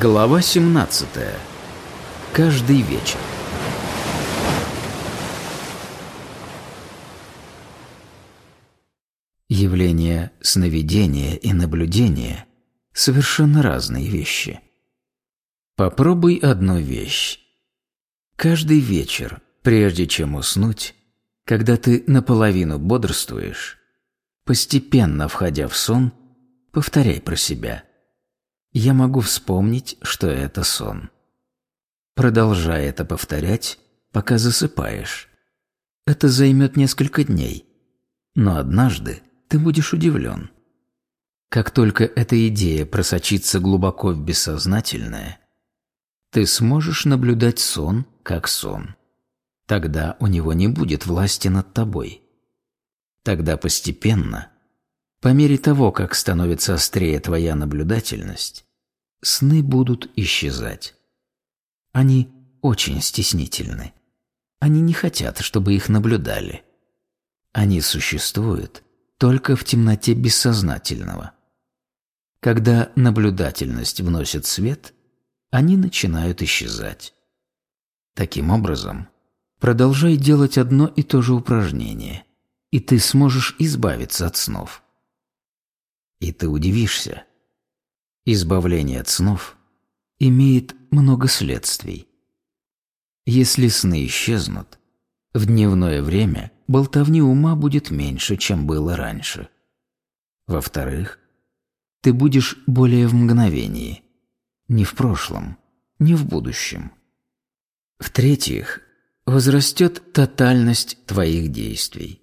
Глава 17. Каждый вечер. Явления сновидения и наблюдения – совершенно разные вещи. Попробуй одну вещь. Каждый вечер, прежде чем уснуть, когда ты наполовину бодрствуешь, постепенно входя в сон, повторяй про себя – я могу вспомнить, что это сон. Продолжай это повторять, пока засыпаешь. Это займет несколько дней, но однажды ты будешь удивлен. Как только эта идея просочится глубоко в бессознательное, ты сможешь наблюдать сон как сон. Тогда у него не будет власти над тобой. Тогда постепенно, по мере того, как становится острее твоя наблюдательность, сны будут исчезать. Они очень стеснительны. Они не хотят, чтобы их наблюдали. Они существуют только в темноте бессознательного. Когда наблюдательность вносит свет, они начинают исчезать. Таким образом, продолжай делать одно и то же упражнение, и ты сможешь избавиться от снов. И ты удивишься – Избавление от снов имеет много следствий. Если сны исчезнут, в дневное время болтовни ума будет меньше, чем было раньше. Во-вторых, ты будешь более в мгновении, не в прошлом, не в будущем. В-третьих, возрастет тотальность твоих действий.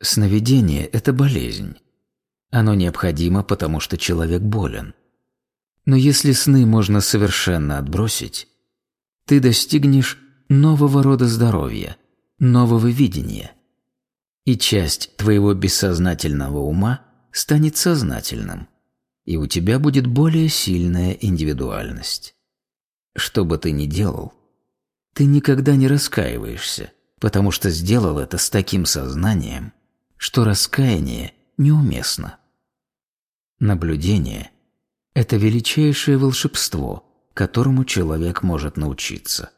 Сновидение – это болезнь. Оно необходимо, потому что человек болен. Но если сны можно совершенно отбросить, ты достигнешь нового рода здоровья, нового видения. И часть твоего бессознательного ума станет сознательным, и у тебя будет более сильная индивидуальность. Что бы ты ни делал, ты никогда не раскаиваешься, потому что сделал это с таким сознанием, что раскаяние неуместно. Наблюдение – это величайшее волшебство, которому человек может научиться,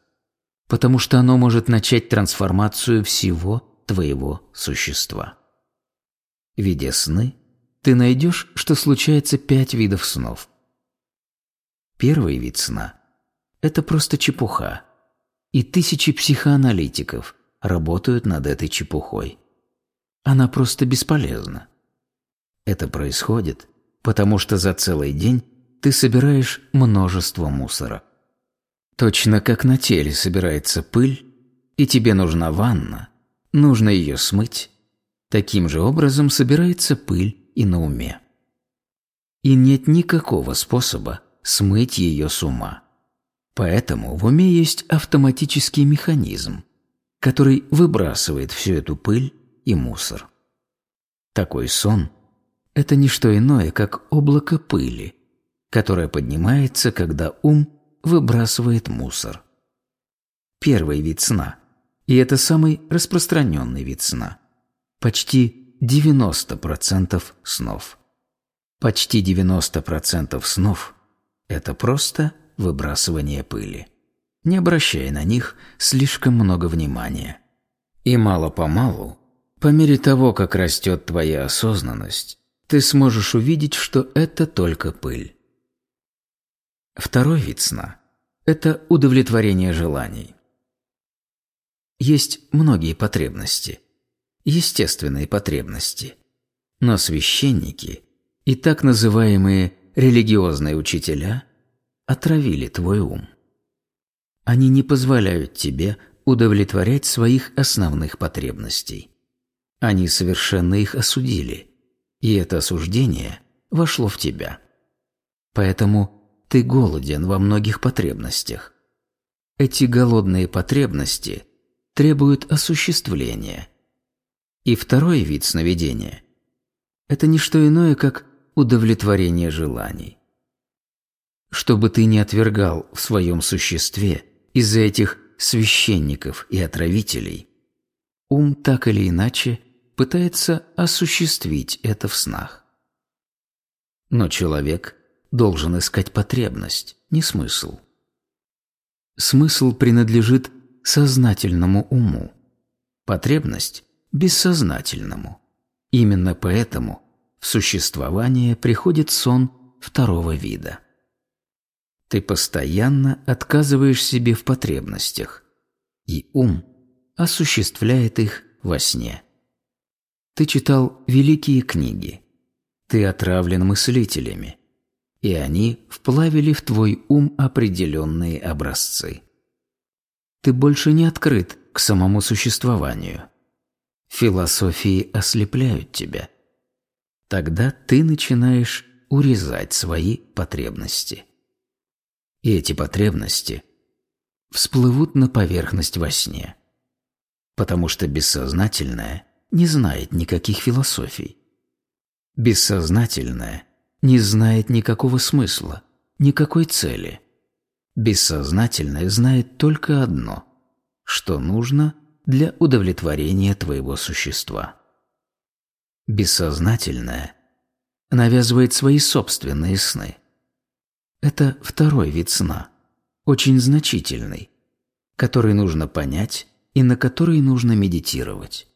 потому что оно может начать трансформацию всего твоего существа. Видя сны, ты найдешь, что случается пять видов снов. Первый вид сна – это просто чепуха, и тысячи психоаналитиков работают над этой чепухой. Она просто бесполезна. Это происходит, потому что за целый день ты собираешь множество мусора. Точно как на теле собирается пыль, и тебе нужна ванна, нужно ее смыть. Таким же образом собирается пыль и на уме. И нет никакого способа смыть ее с ума. Поэтому в уме есть автоматический механизм, который выбрасывает всю эту пыль и мусор. Такой сон – это не что иное, как облако пыли, которое поднимается, когда ум выбрасывает мусор. Первый вид сна, и это самый распространенный вид сна. Почти 90% снов. Почти 90% снов – это просто выбрасывание пыли. Не обращая на них слишком много внимания. И мало-помалу, по мере того, как растет твоя осознанность, ты сможешь увидеть, что это только пыль. Второй вид сна – это удовлетворение желаний. Есть многие потребности, естественные потребности, но священники и так называемые религиозные учителя отравили твой ум. Они не позволяют тебе удовлетворять своих основных потребностей. Они совершенно их осудили – и это осуждение вошло в тебя. Поэтому ты голоден во многих потребностях. Эти голодные потребности требуют осуществления. И второй вид сновидения – это не что иное, как удовлетворение желаний. Чтобы ты не отвергал в своем существе из-за этих священников и отравителей, ум так или иначе – пытается осуществить это в снах. Но человек должен искать потребность, не смысл. Смысл принадлежит сознательному уму, потребность – бессознательному. Именно поэтому в существование приходит сон второго вида. Ты постоянно отказываешь себе в потребностях, и ум осуществляет их во сне. Ты читал великие книги, ты отравлен мыслителями, и они вплавили в твой ум определенные образцы. Ты больше не открыт к самому существованию. Философии ослепляют тебя. Тогда ты начинаешь урезать свои потребности. И эти потребности всплывут на поверхность во сне. Потому что бессознательное не знает никаких философий. Бессознательное не знает никакого смысла, никакой цели. Бессознательное знает только одно – что нужно для удовлетворения твоего существа. Бессознательное навязывает свои собственные сны. Это второй вид сна, очень значительный, который нужно понять и на который нужно медитировать.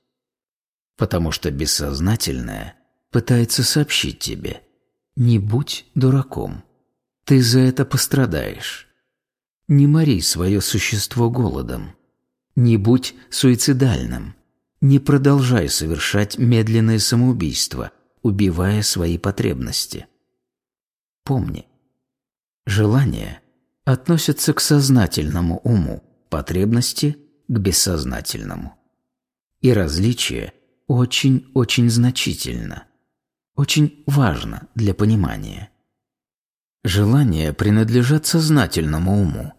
Потому что бессознательное пытается сообщить тебе «Не будь дураком, ты за это пострадаешь». Не мори свое существо голодом. Не будь суицидальным. Не продолжай совершать медленное самоубийство, убивая свои потребности. Помни, желания относятся к сознательному уму, потребности – к бессознательному. И различие очень-очень значительно, очень важно для понимания. Желания принадлежат сознательному уму,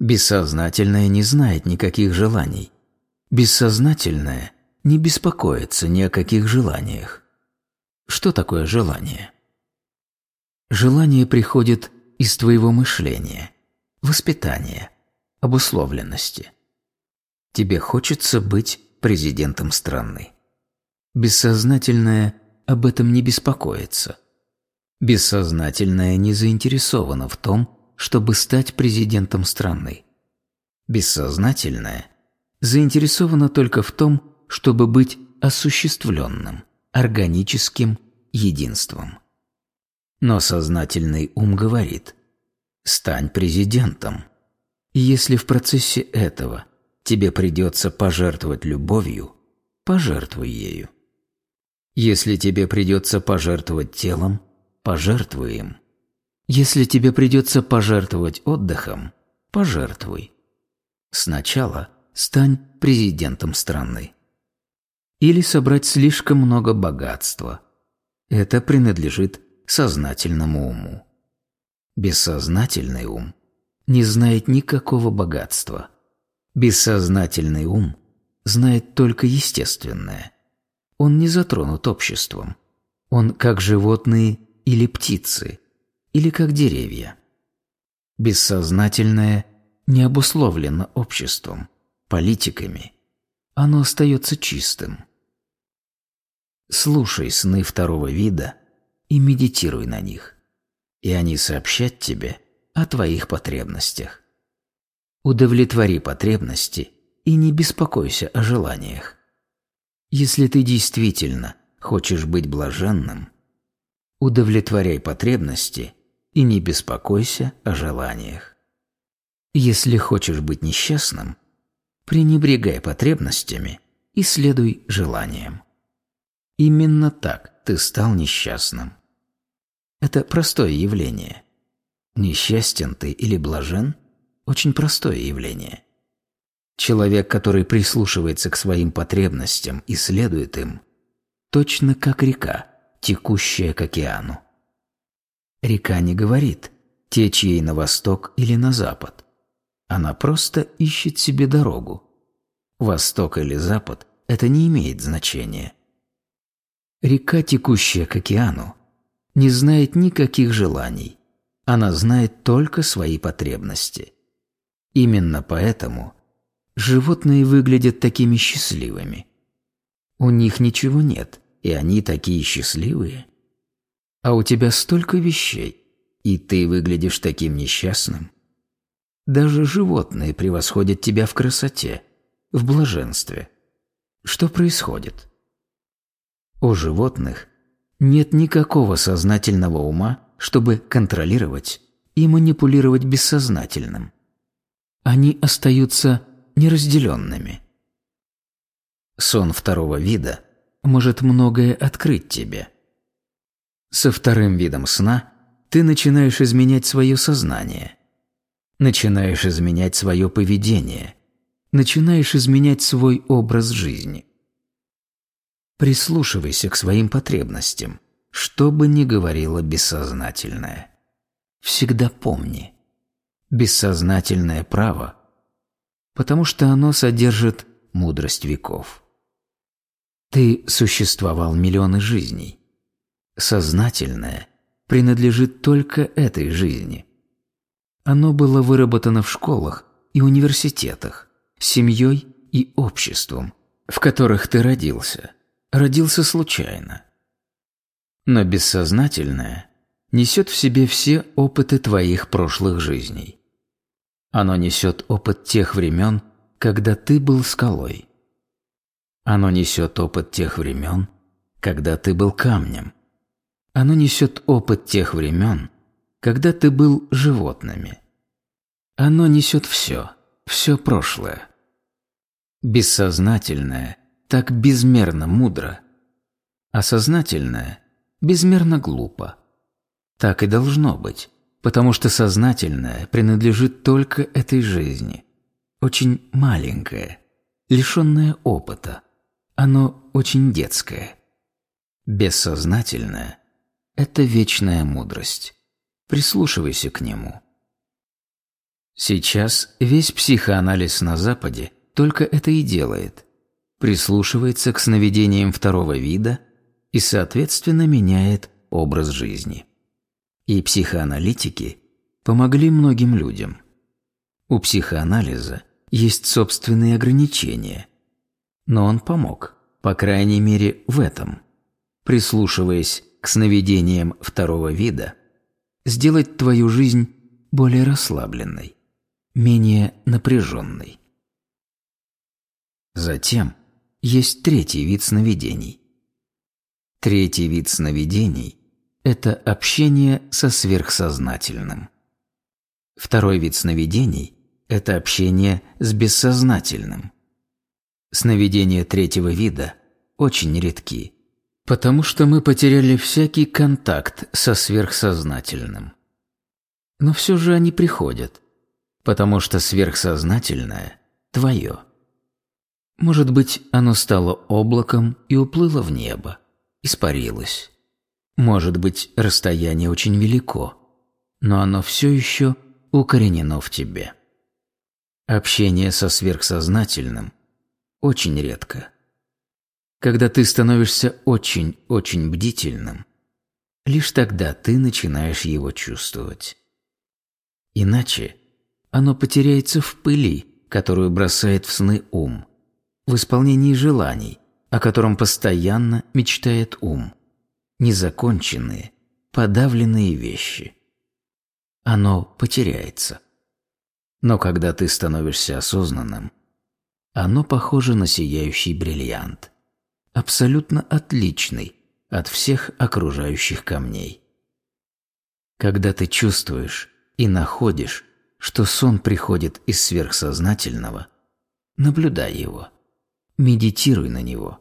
Бессознательное не знает никаких желаний. Бессознательное не беспокоится ни о каких желаниях. Что такое желание? Желание приходит из твоего мышления, воспитания, обусловленности. Тебе хочется быть президентом страны. Бессознательное об этом не беспокоится. Бессознательное не заинтересовано в том, чтобы стать президентом страны. Бессознательное заинтересовано только в том, чтобы быть осуществленным, органическим единством. Но сознательный ум говорит «стань президентом». И если в процессе этого тебе придется пожертвовать любовью, пожертвуй ею. Если тебе придется пожертвовать телом, пожертвуй им. Если тебе придется пожертвовать отдыхом, пожертвуй. Сначала стань президентом страны. Или собрать слишком много богатства. Это принадлежит сознательному уму. Бессознательный ум не знает никакого богатства. Бессознательный ум знает только естественное. Он не затронут обществом. Он как животные или птицы – или как деревья. Бессознательное не обусловлено обществом, политиками. Оно остается чистым. Слушай сны второго вида и медитируй на них, и они сообщат тебе о твоих потребностях. Удовлетвори потребности и не беспокойся о желаниях. Если ты действительно хочешь быть блаженным, удовлетворяй потребности и не беспокойся о желаниях. Если хочешь быть несчастным, пренебрегай потребностями и следуй желаниям. Именно так ты стал несчастным. Это простое явление. Несчастен ты или блажен – очень простое явление. Человек, который прислушивается к своим потребностям и следует им, точно как река, текущая к океану. Река не говорит, течь ей на восток или на запад. Она просто ищет себе дорогу. Восток или запад – это не имеет значения. Река, текущая к океану, не знает никаких желаний. Она знает только свои потребности. Именно поэтому животные выглядят такими счастливыми. У них ничего нет, и они такие счастливые – а у тебя столько вещей, И ты выглядишь таким несчастным. Даже животные превосходят тебя в красоте, в блаженстве. Что происходит? У животных нет никакого сознательного ума, чтобы контролировать и манипулировать бессознательным. Они остаются неразделенными. Сон второго вида может многое открыть тебе. Со вторым видом сна ты начинаешь изменять свое сознание, начинаешь изменять свое поведение, начинаешь изменять свой образ жизни. Прислушивайся к своим потребностям, что бы ни говорило бессознательное. Всегда помни, бессознательное право, потому что оно содержит мудрость веков. Ты существовал миллионы жизней. Сознательное принадлежит только этой жизни. Оно было выработано в школах и университетах, семьей и обществом, в которых ты родился. Родился случайно. Но бессознательное несет в себе все опыты твоих прошлых жизней. Оно несет опыт тех времен, когда ты был скалой. Оно несет опыт тех времен, когда ты был камнем. Оно несет опыт тех времен, когда ты был животными. Оно несет все, все прошлое. Бессознательное так безмерно мудро, а сознательное безмерно глупо. Так и должно быть, потому что сознательное принадлежит только этой жизни, очень маленькое, лишенное опыта. Оно очень детское. Бессознательное – это вечная мудрость. Прислушивайся к нему. Сейчас весь психоанализ на Западе только это и делает. Прислушивается к сновидениям второго вида и, соответственно, меняет образ жизни. И психоаналитики помогли многим людям. У психоанализа есть собственные ограничения – но он помог, по крайней мере в этом. Прислушиваясь к сновидениям второго вида, сделать твою жизнь более расслабленной, менее напряженной. Затем есть третий вид сновидений. Третий вид сновидений – это общение со сверхсознательным. Второй вид сновидений – это общение с бессознательным – Сновидения третьего вида очень редки, потому что мы потеряли всякий контакт со сверхсознательным. Но все же они приходят, потому что сверхсознательное – твое. Может быть, оно стало облаком и уплыло в небо, испарилось. Может быть, расстояние очень велико, но оно все еще укоренено в тебе. Общение со сверхсознательным очень редко. Когда ты становишься очень-очень бдительным, лишь тогда ты начинаешь его чувствовать. Иначе оно потеряется в пыли, которую бросает в сны ум, в исполнении желаний, о котором постоянно мечтает ум, незаконченные, подавленные вещи. Оно потеряется. Но когда ты становишься осознанным, оно похоже на сияющий бриллиант. Абсолютно отличный от всех окружающих камней. Когда ты чувствуешь и находишь, что сон приходит из сверхсознательного, наблюдай его, медитируй на него,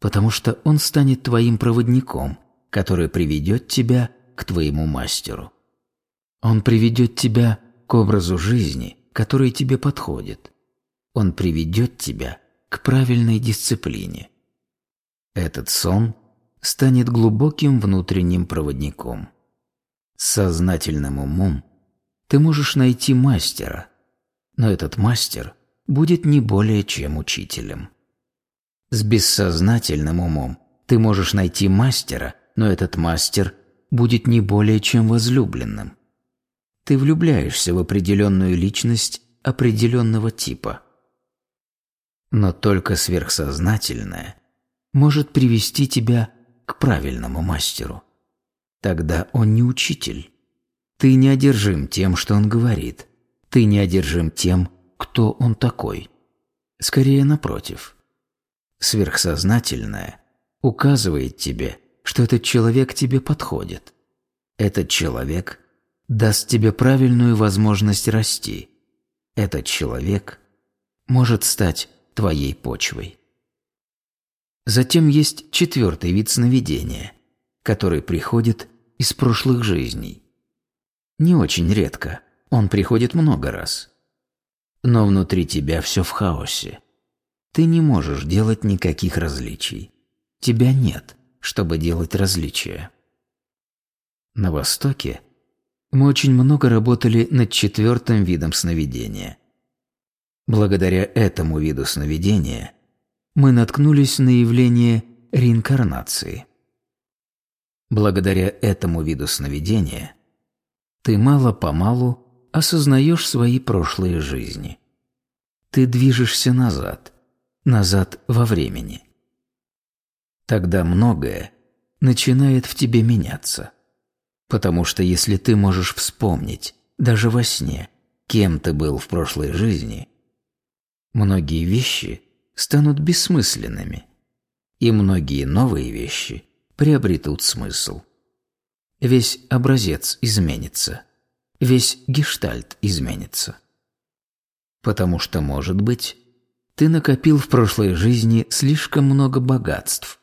потому что он станет твоим проводником, который приведет тебя к твоему мастеру. Он приведет тебя к образу жизни, который тебе подходит. Он приведет тебя к правильной дисциплине. Этот сон станет глубоким внутренним проводником. С сознательным умом ты можешь найти мастера, но этот мастер будет не более чем учителем. С бессознательным умом ты можешь найти мастера, но этот мастер будет не более чем возлюбленным. Ты влюбляешься в определенную личность определенного типа – но только сверхсознательное может привести тебя к правильному мастеру. Тогда он не учитель, Ты не одержим тем, что он говорит. Ты не одержим тем, кто он такой. Скорее напротив. Сверхсознательное указывает тебе, что этот человек тебе подходит. Этот человек даст тебе правильную возможность расти. Этот человек может стать твоей почвой. Затем есть четвертый вид сновидения, который приходит из прошлых жизней. Не очень редко, он приходит много раз. Но внутри тебя все в хаосе. Ты не можешь делать никаких различий. Тебя нет, чтобы делать различия. На Востоке мы очень много работали над четвертым видом сновидения. Благодаря этому виду сновидения мы наткнулись на явление реинкарнации. Благодаря этому виду сновидения ты мало-помалу осознаешь свои прошлые жизни. Ты движешься назад, назад во времени. Тогда многое начинает в тебе меняться. Потому что если ты можешь вспомнить, даже во сне, кем ты был в прошлой жизни, многие вещи станут бессмысленными, и многие новые вещи приобретут смысл. Весь образец изменится, весь гештальт изменится. Потому что, может быть, ты накопил в прошлой жизни слишком много богатств,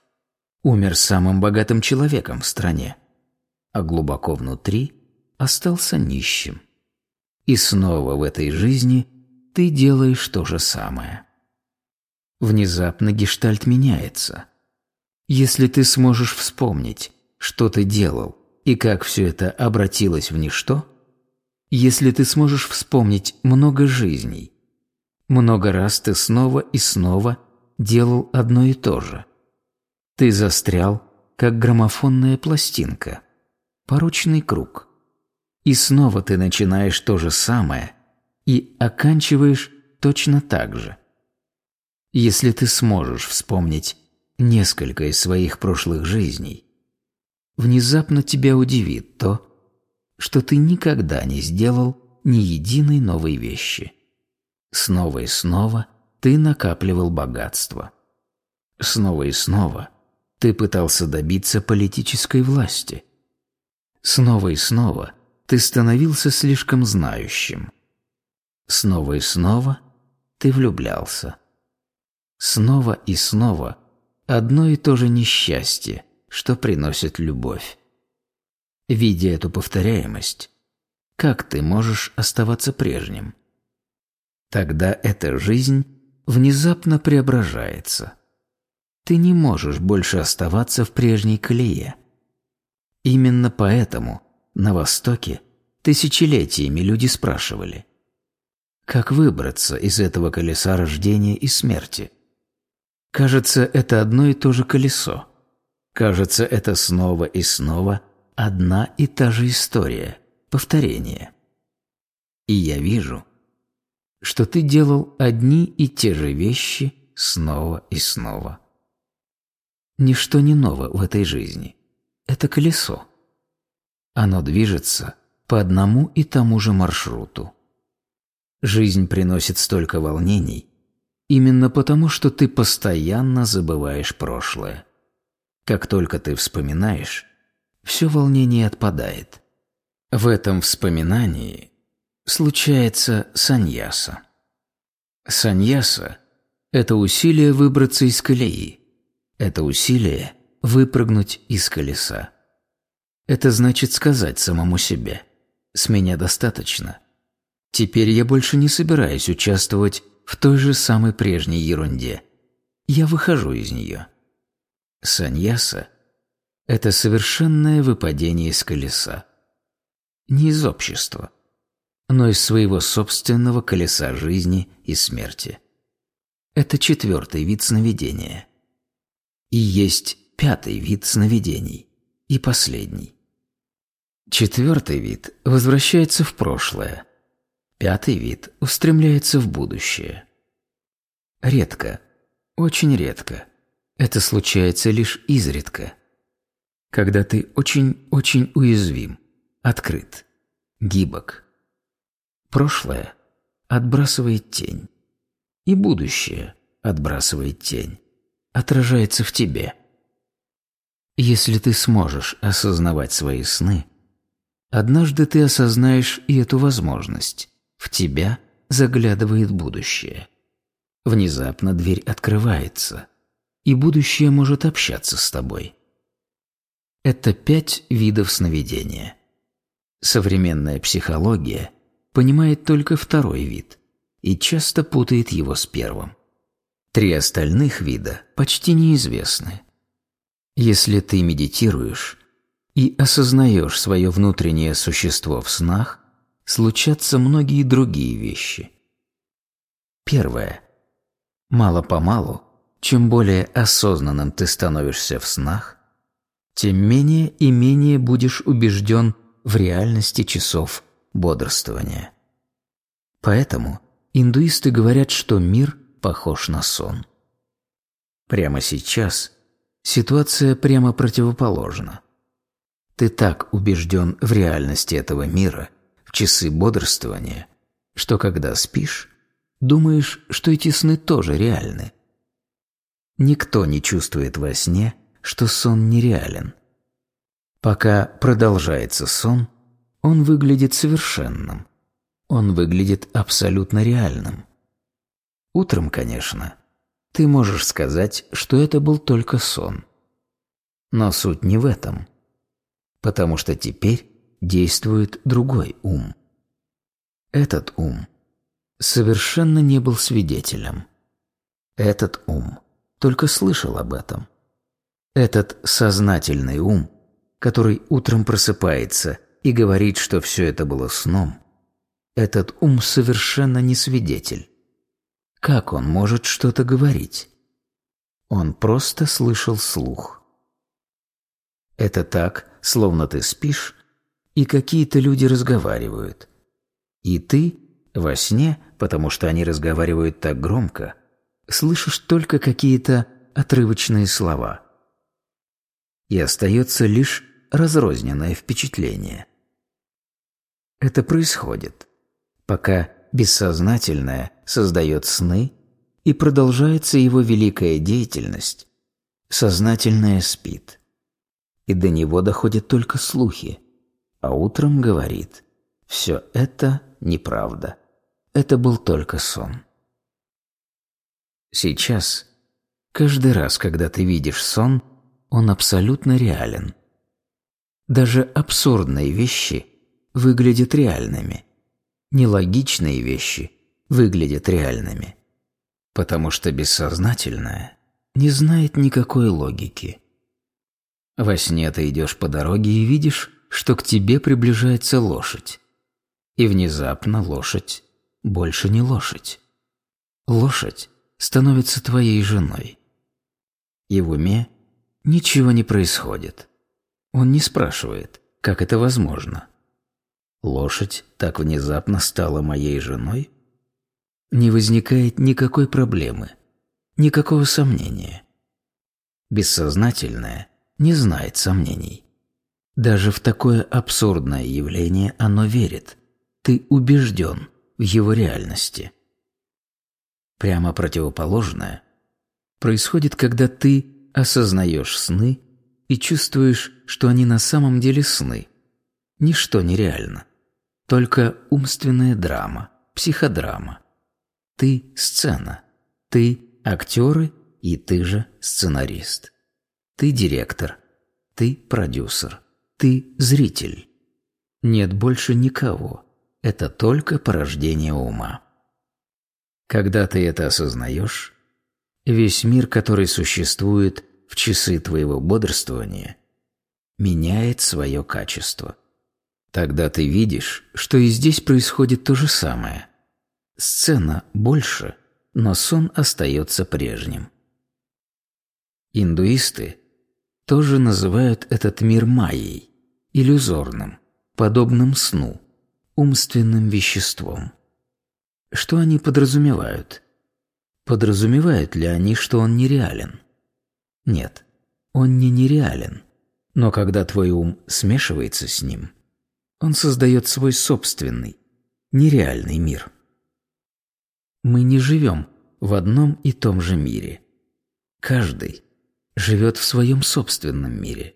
умер самым богатым человеком в стране, а глубоко внутри остался нищим. И снова в этой жизни ты делаешь то же самое. Внезапно гештальт меняется. Если ты сможешь вспомнить, что ты делал и как все это обратилось в ничто, если ты сможешь вспомнить много жизней, много раз ты снова и снова делал одно и то же. Ты застрял, как граммофонная пластинка – порочный круг. И снова ты начинаешь то же самое и оканчиваешь точно так же. Если ты сможешь вспомнить несколько из своих прошлых жизней, внезапно тебя удивит то, что ты никогда не сделал ни единой новой вещи. Снова и снова ты накапливал богатство. Снова и снова ты пытался добиться политической власти. Снова и снова ты становился слишком знающим. Снова и снова ты влюблялся. Снова и снова одно и то же несчастье, что приносит любовь. Видя эту повторяемость, как ты можешь оставаться прежним? Тогда эта жизнь внезапно преображается. Ты не можешь больше оставаться в прежней колее – Именно поэтому на Востоке тысячелетиями люди спрашивали, как выбраться из этого колеса рождения и смерти? Кажется, это одно и то же колесо. Кажется, это снова и снова одна и та же история, повторение. И я вижу, что ты делал одни и те же вещи снова и снова. Ничто не ново в этой жизни это колесо. Оно движется по одному и тому же маршруту. Жизнь приносит столько волнений именно потому, что ты постоянно забываешь прошлое. Как только ты вспоминаешь, все волнение отпадает. В этом вспоминании случается саньяса. Саньяса – это усилие выбраться из колеи. Это усилие выпрыгнуть из колеса. Это значит сказать самому себе «С меня достаточно». Теперь я больше не собираюсь участвовать в той же самой прежней ерунде. Я выхожу из нее. Саньяса – это совершенное выпадение из колеса. Не из общества, но из своего собственного колеса жизни и смерти. Это четвертый вид сновидения. И есть пятый вид сновидений и последний. Четвертый вид возвращается в прошлое. Пятый вид устремляется в будущее. Редко, очень редко. Это случается лишь изредка. Когда ты очень-очень уязвим, открыт. гибок. Прошлое отбрасывает тень, и будущее отбрасывает тень, отражается в тебе. Если ты сможешь осознавать свои сны, однажды ты осознаешь и эту возможность. В тебя заглядывает будущее. Внезапно дверь открывается, и будущее может общаться с тобой. Это пять видов сновидения. Современная психология понимает только второй вид и часто путает его с первым. Три остальных вида почти неизвестны. Если ты медитируешь и осознаешь свое внутреннее существо в снах, случатся многие другие вещи. Первое. Мало-помалу, чем более осознанным ты становишься в снах, тем менее и менее будешь убежден в реальности часов бодрствования. Поэтому индуисты говорят, что мир похож на сон. Прямо сейчас ситуация прямо противоположна. Ты так убежден в реальности этого мира в часы бодрствования, что когда спишь, думаешь, что эти сны тоже реальны. Никто не чувствует во сне, что сон нереален. Пока продолжается сон, он выглядит совершенным. Он выглядит абсолютно реальным. Утром, конечно, ты можешь сказать, что это был только сон. Но суть не в этом. Потому что теперь действует другой ум. Этот ум совершенно не был свидетелем. Этот ум только слышал об этом. Этот сознательный ум, который утром просыпается и говорит, что все это было сном, этот ум совершенно не свидетель. Как он может что-то говорить? Он просто слышал слух. Это так, словно ты спишь, и какие-то люди разговаривают. И ты во сне, потому что они разговаривают так громко, слышишь только какие-то отрывочные слова. И остается лишь разрозненное впечатление. Это происходит, пока бессознательное создает сны и продолжается его великая деятельность, сознательное спит. И до него доходят только слухи, а утром говорит «все это неправда, это был только сон». Сейчас, каждый раз, когда ты видишь сон, он абсолютно реален. Даже абсурдные вещи выглядят реальными. Нелогичные вещи выглядят реальными. Потому что бессознательное не знает никакой логики. Во сне ты идешь по дороге и видишь, что к тебе приближается лошадь. И внезапно лошадь больше не лошадь. Лошадь становится твоей женой. И в уме ничего не происходит. Он не спрашивает, как это возможно. Лошадь так внезапно стала моей женой? Не возникает никакой проблемы, никакого сомнения. Бессознательное не знает сомнений. Даже в такое абсурдное явление оно верит. Ты убежден в его реальности. Прямо противоположное происходит, когда ты осознаешь сны и чувствуешь, что они на самом деле сны. Ничто не реально. Только умственная драма, психодрама. Ты – сцена. Ты – актеры, и ты же сценарист. Ты – директор. Ты – продюсер. Ты – зритель. Нет больше никого. Это только порождение ума. Когда ты это осознаешь, весь мир, который существует в часы твоего бодрствования, меняет свое качество. Тогда ты видишь, что и здесь происходит то же самое. Сцена больше, но сон остается прежним. Индуисты тоже называют этот мир майей, иллюзорным, подобным сну, умственным веществом. Что они подразумевают? Подразумевают ли они, что он нереален? Нет, он не нереален. Но когда твой ум смешивается с ним, Он создает свой собственный, нереальный мир. Мы не живем в одном и том же мире. Каждый живет в своем собственном мире.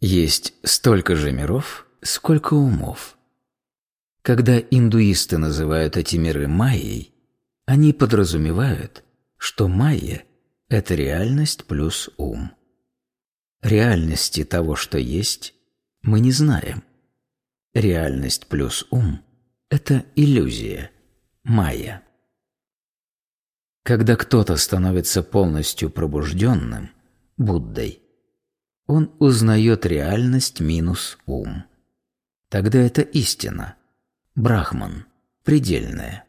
Есть столько же миров, сколько умов. Когда индуисты называют эти миры майей, они подразумевают, что майя – это реальность плюс ум. Реальности того, что есть, мы не знаем. Реальность плюс ум – это иллюзия, майя. Когда кто-то становится полностью пробужденным, Буддой, он узнает реальность минус ум. Тогда это истина, брахман, предельная.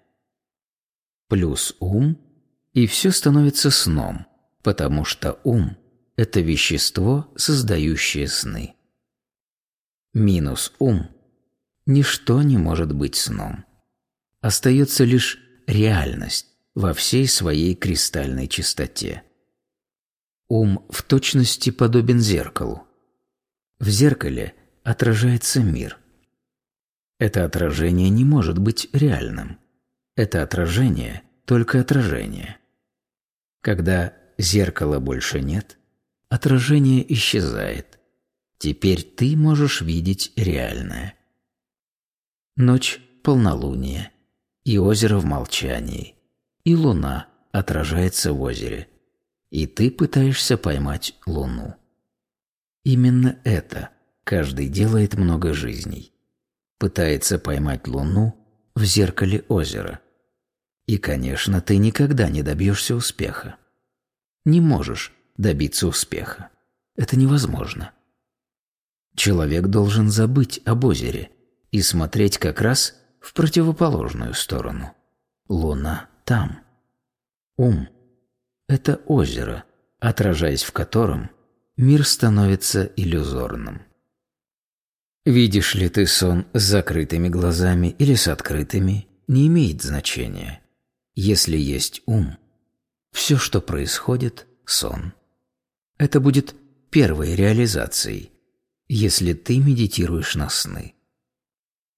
Плюс ум, и все становится сном, потому что ум – это вещество, создающее сны. Минус ум – ничто не может быть сном. Остается лишь реальность, во всей своей кристальной чистоте. Ум в точности подобен зеркалу. В зеркале отражается мир. Это отражение не может быть реальным. Это отражение – только отражение. Когда зеркала больше нет, отражение исчезает. Теперь ты можешь видеть реальное. Ночь – полнолуние, и озеро в молчании и луна отражается в озере, и ты пытаешься поймать луну. Именно это каждый делает много жизней. Пытается поймать луну в зеркале озера. И, конечно, ты никогда не добьешься успеха. Не можешь добиться успеха. Это невозможно. Человек должен забыть об озере и смотреть как раз в противоположную сторону. Луна там. Ум – это озеро, отражаясь в котором мир становится иллюзорным. Видишь ли ты сон с закрытыми глазами или с открытыми, не имеет значения. Если есть ум, все, что происходит – сон. Это будет первой реализацией, если ты медитируешь на сны.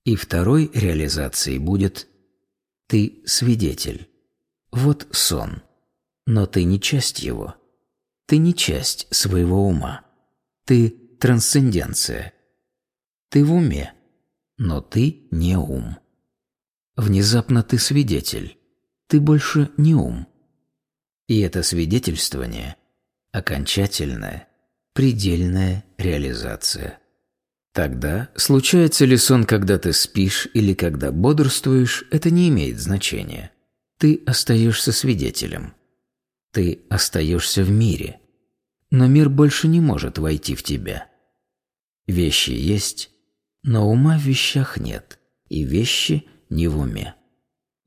И второй реализацией будет «ты свидетель». Вот сон. Но ты не часть его. Ты не часть своего ума. Ты трансценденция. Ты в уме, но ты не ум. Внезапно ты свидетель. Ты больше не ум. И это свидетельствование – окончательная, предельная реализация. Тогда, случается ли сон, когда ты спишь или когда бодрствуешь, это не имеет значения – ты остаешься свидетелем. Ты остаешься в мире. Но мир больше не может войти в тебя. Вещи есть, но ума в вещах нет, и вещи не в уме.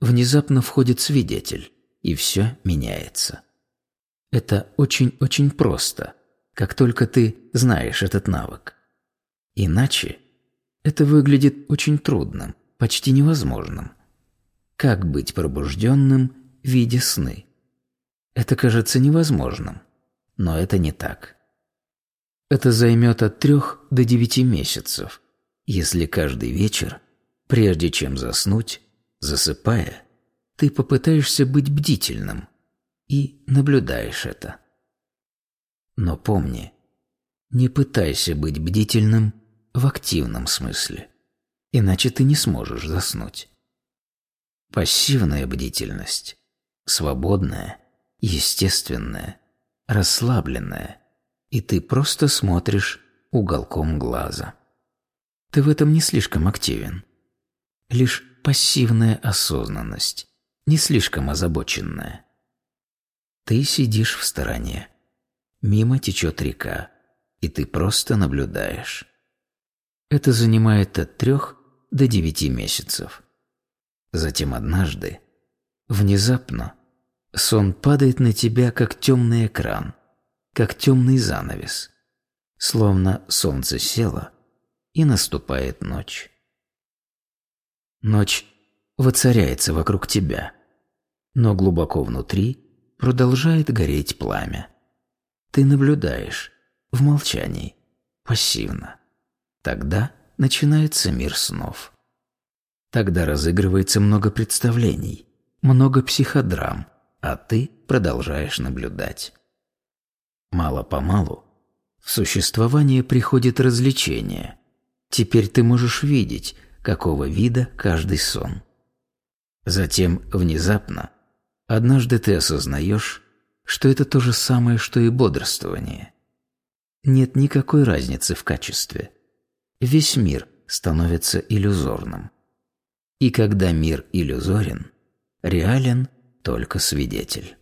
Внезапно входит свидетель, и все меняется. Это очень-очень просто, как только ты знаешь этот навык. Иначе это выглядит очень трудным, почти невозможным – как быть пробужденным, видя сны? Это кажется невозможным, но это не так. Это займет от трех до девяти месяцев, если каждый вечер, прежде чем заснуть, засыпая, ты попытаешься быть бдительным и наблюдаешь это. Но помни, не пытайся быть бдительным в активном смысле, иначе ты не сможешь заснуть. Пассивная бдительность. Свободная, естественная, расслабленная. И ты просто смотришь уголком глаза. Ты в этом не слишком активен. Лишь пассивная осознанность, не слишком озабоченная. Ты сидишь в стороне. Мимо течет река, и ты просто наблюдаешь. Это занимает от трех до девяти месяцев. Затем однажды, внезапно, сон падает на тебя, как темный экран, как темный занавес, словно солнце село, и наступает ночь. Ночь воцаряется вокруг тебя, но глубоко внутри продолжает гореть пламя. Ты наблюдаешь в молчании, пассивно. Тогда начинается мир снов. Тогда разыгрывается много представлений, много психодрам, а ты продолжаешь наблюдать. Мало-помалу в существование приходит развлечение. Теперь ты можешь видеть, какого вида каждый сон. Затем, внезапно, однажды ты осознаешь, что это то же самое, что и бодрствование. Нет никакой разницы в качестве. Весь мир становится иллюзорным. И когда мир иллюзорен, реален только свидетель.